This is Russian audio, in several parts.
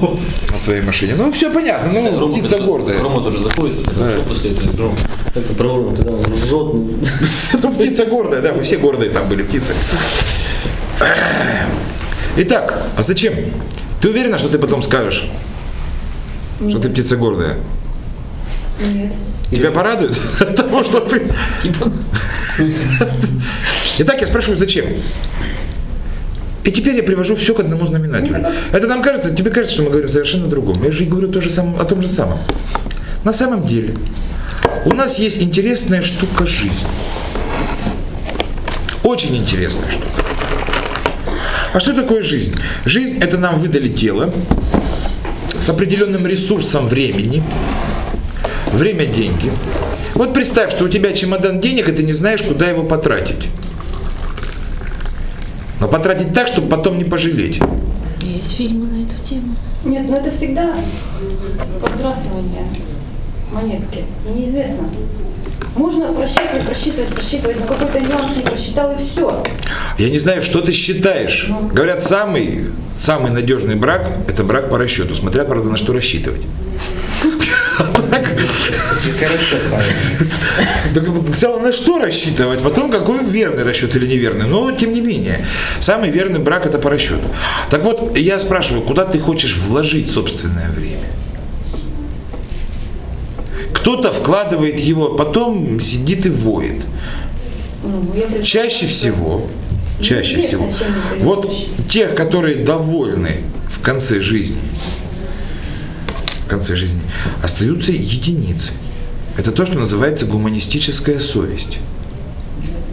на своей машине. Ну, все понятно, ну, Рома птица гордая. Рома тоже заходит, Да. после этого Рома. Как-то про Рому, тогда он ржет. Ну, птица гордая, да, мы все гордые там были птицы. Итак, а зачем? Ты уверена, что ты потом скажешь, что ты птица гордая? Нет. Тебя порадует от того, что ты... Итак, я спрашиваю, зачем? И теперь я привожу все к одному знаменателю. Это нам кажется, тебе кажется, что мы говорим совершенно другом. Я же говорю то же самое, о том же самом. На самом деле, у нас есть интересная штука жизнь. Очень интересная штука. А что такое жизнь? Жизнь – это нам выдали тело с определенным ресурсом времени, Время – деньги. Вот представь, что у тебя чемодан денег, и ты не знаешь, куда его потратить. Но потратить так, чтобы потом не пожалеть. Есть фильмы на эту тему. Нет, но это всегда подбрасывание монетки. И неизвестно. Можно просчитывать, просчитывать, просчитывать, но какой-то нюанс не просчитал и все. Я не знаю, что ты считаешь. Говорят, самый, самый надежный брак – это брак по расчету, смотря, правда, на что рассчитывать. Так сначала на что рассчитывать, потом какой верный расчет или неверный. Но тем не менее, самый верный брак это по расчету. Так вот, я спрашиваю, куда ты хочешь вложить собственное время? Кто-то вкладывает его, потом сидит и воет. Ну, Чаще всего, чаще всего, вот тех, которые довольны в конце жизни, в конце жизни, остаются единицы. Это то, что называется гуманистическая совесть.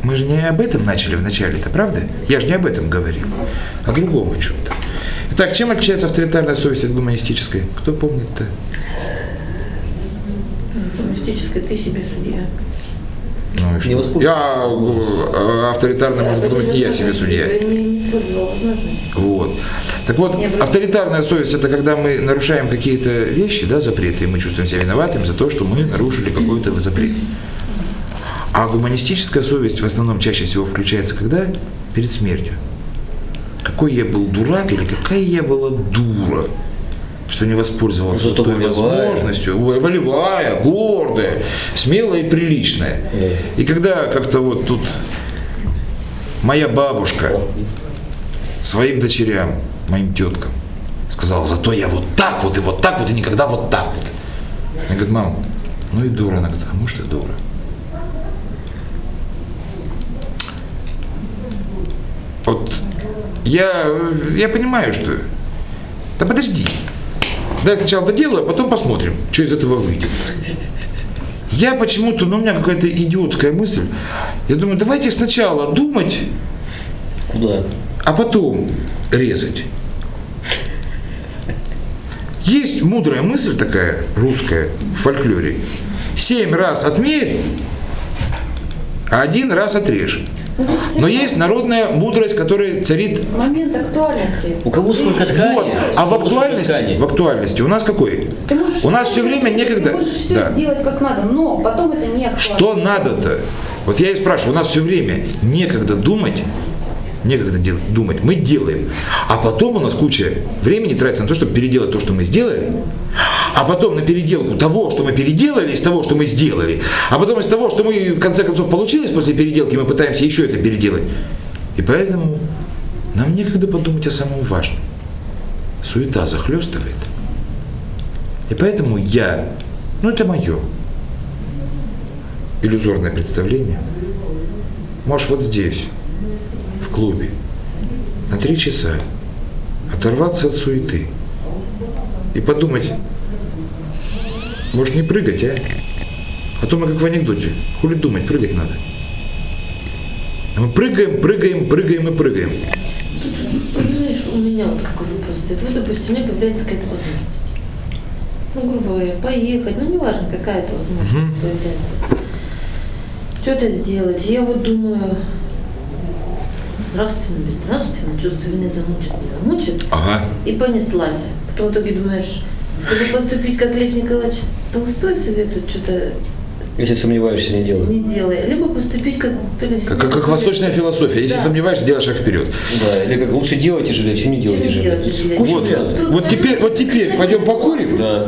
Мы же не об этом начали в начале, это правда? Я же не об этом говорил, а о другом о чем-то. Итак, чем отличается авторитарная совесть от гуманистической? Кто помнит-то? Коммунистическая, ты себе судья. Ну и что? Не. Я э, авторитарно, может быть, не я себе судья. Вот. Так вот, авторитарная совесть это когда мы нарушаем какие-то вещи, да, запреты, и мы чувствуем себя виноватыми за то, что мы нарушили какой-то запрет. А гуманистическая совесть в основном чаще всего включается когда? Перед смертью. Какой я был дурак или какая я была дура, что не воспользовался Зато той волевая. возможностью. Во- Волевая, гордая, смелая и приличная. Да. И когда как-то вот тут моя бабушка своим дочерям, моим теткам, сказала, зато я вот так вот и вот так вот и никогда вот так вот. Она говорит, мам, ну и дура. Она говорит, а может и дура. Вот я, я понимаю, что... Да подожди. Дай сначала доделаю, а потом посмотрим, что из этого выйдет. Я почему-то, ну у меня какая-то идиотская мысль. Я думаю, давайте сначала думать, Куда? А потом резать. Есть мудрая мысль такая, русская, в фольклоре. Семь раз отмерь, а один раз отрежь. Ну, Но есть народная мудрость, которая царит Момент актуальности. У кого сколько ткани? вот. А в актуальности, ткани? в актуальности у нас какой? Ты можешь У нас все время некогда. Ты можешь все Да. сделать как надо, но потом это не актуально. Что надо-то? Вот я и спрашиваю, у нас все время некогда думать, некогда дел- думать, мы делаем. А потом у нас куча времени тратится на то, чтобы переделать то, что мы сделали, а потом на переделку того, что мы переделали, из того, что мы сделали, а потом из того, что мы в конце концов получилось после переделки, мы пытаемся еще это переделать. И поэтому нам некогда подумать о самом важном. Суета захлестывает. И поэтому я, ну это мое, иллюзорное представление. Можешь вот здесь, клубе, на три часа оторваться от суеты и подумать, может не прыгать, а? А то мы как в анекдоте, хули думать, прыгать надо. А Мы прыгаем, прыгаем, прыгаем и прыгаем. Понимаешь, у меня вот какой вопрос стоит. Вот, допустим, у меня появляется какая-то возможность. Ну, грубо говоря, поехать, ну, неважно, какая-то возможность появляется. Что-то сделать. Я вот думаю, нравственно, безнравственно, чувство вины замучит, не замучит. Ага. И понеслась. Потом в итоге думаешь, или поступить, как Лев Николаевич Толстой советует, что-то Если сомневаешься, не делай. не делай. Либо поступить как то ли Как, как, как восточная философия. Если Да. сомневаешься, делай шаг вперед. Да, или как лучше делать тяжелее, чем не делать тяжелее. делать тяжелее. Куча Вот, вариантов. Тут, вот теперь, вот теперь пойдем покурим Да.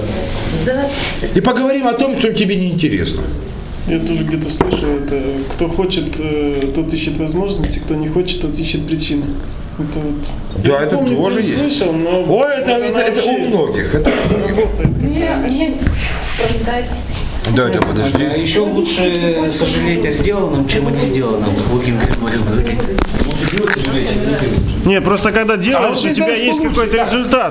Да. и поговорим о том, что тебе не интересно. Я тоже где-то слышал это. Кто хочет, э, тот ищет возможности, кто не хочет, тот ищет причины. Это вот. Да, я это помню, тоже есть. Слышал, но Ой, это, это, это у многих. Это работает. Мне, мне. Да, да, подожди. А еще лучше сожалеть о сделанном, чем о не сделанном, как Лукин говорит. Лучше делать тяжелее, чем не просто когда делаешь, вот ты у тебя знаешь, есть какой-то результат.